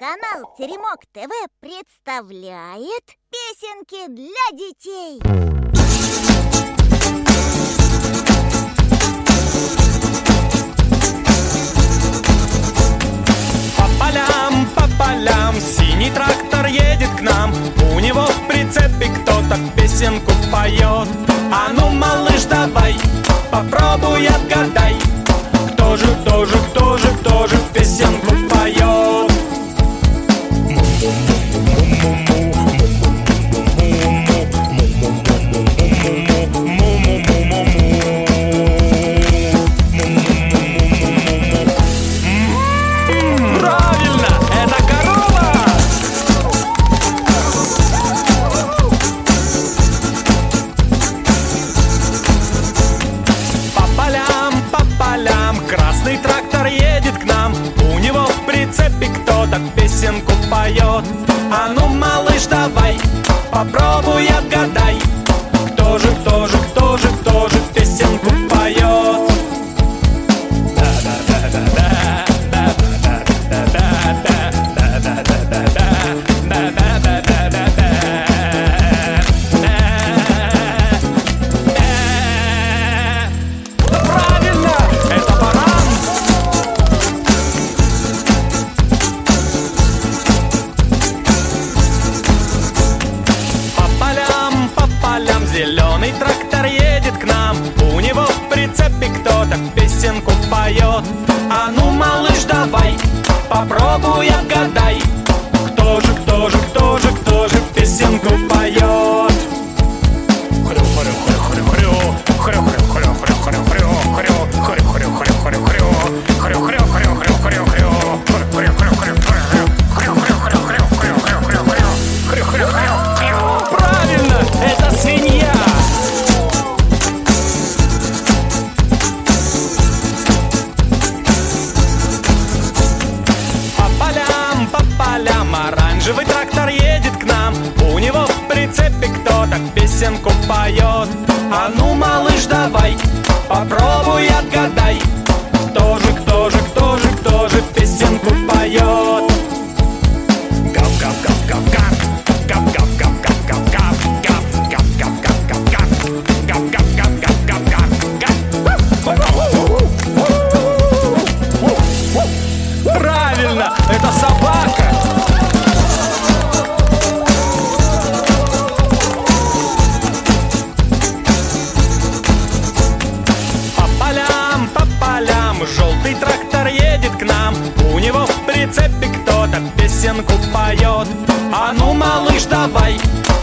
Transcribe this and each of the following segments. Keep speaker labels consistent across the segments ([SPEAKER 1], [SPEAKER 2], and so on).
[SPEAKER 1] Канал Теремок ТВ представляет песенки для детей.
[SPEAKER 2] По полям, по полям Синий трактор едет к нам. У него в прицепе кто-то песенку поет. А ну, малыш, давай Попробуй отгадай. Кто же, кто же, кто же, кто же Попробуй отгадай поет А ну, малыш, давай Попробуй отгадай. Кто же, кто же, кто же, кто же песенку поет Оранжевый трактор едет к нам У него в прицепе кто-то песенку поет. А ну, малыш, давай Попробуй отгадай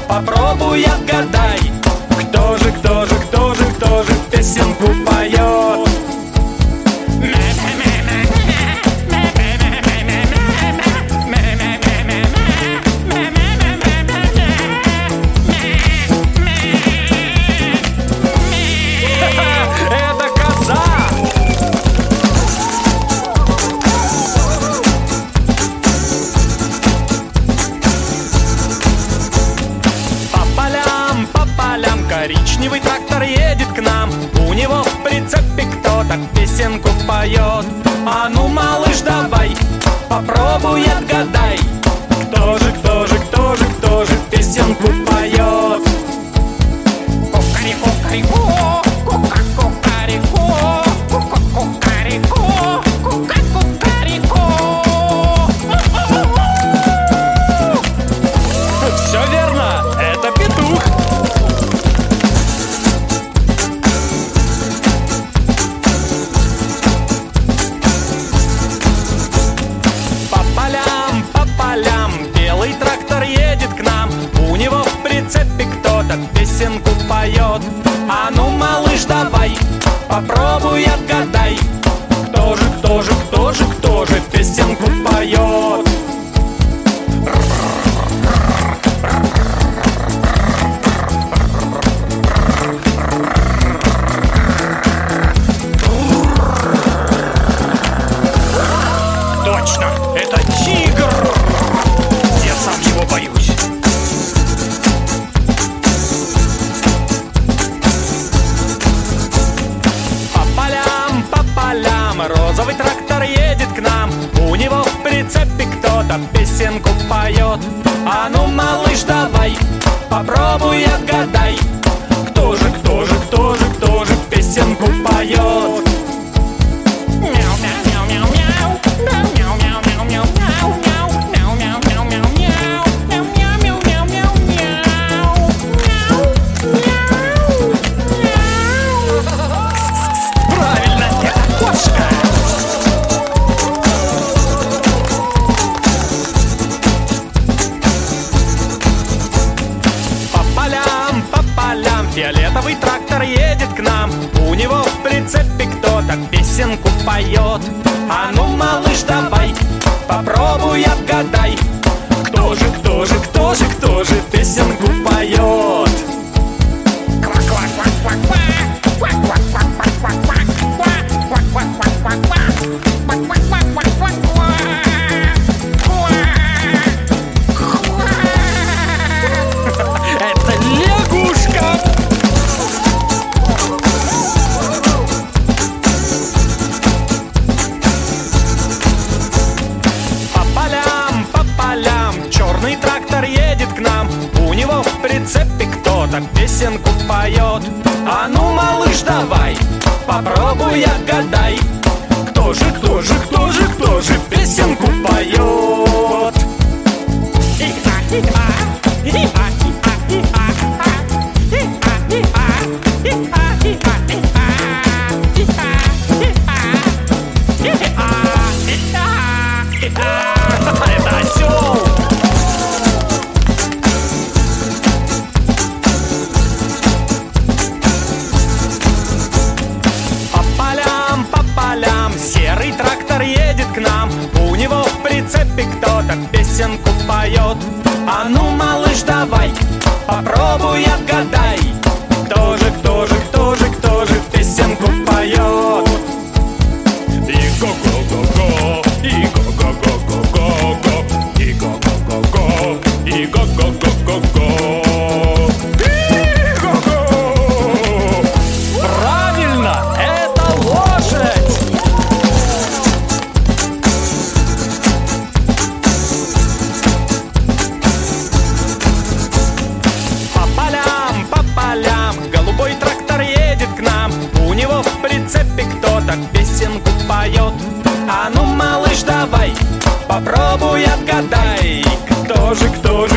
[SPEAKER 2] Попробуй отгадай песенку поет. А ну, малыш, давай Попробуй отгадай. Кто же, кто же, кто же, кто же песенку поет? Кукареку-кареку, кука-кукареку, песенку поет. А ну, малыш, давай Попробуй отгадай Кто же, кто же, кто А ну, малыш, давай, попробуй отгадай песенку поет А ну, малыш, давай, попробуй отгадай Кто же, кто же, кто же, кто же песенку поет? Это Черный трактор едет к нам У него в прицепе кто-то песенку поет А ну, малыш, давай Попробуй отгадай Кто же, кто же, кто же, кто же песенку поет? Это А ну, малыш, давай Попробуй отгадай попробуй отгадай Кто же, кто же,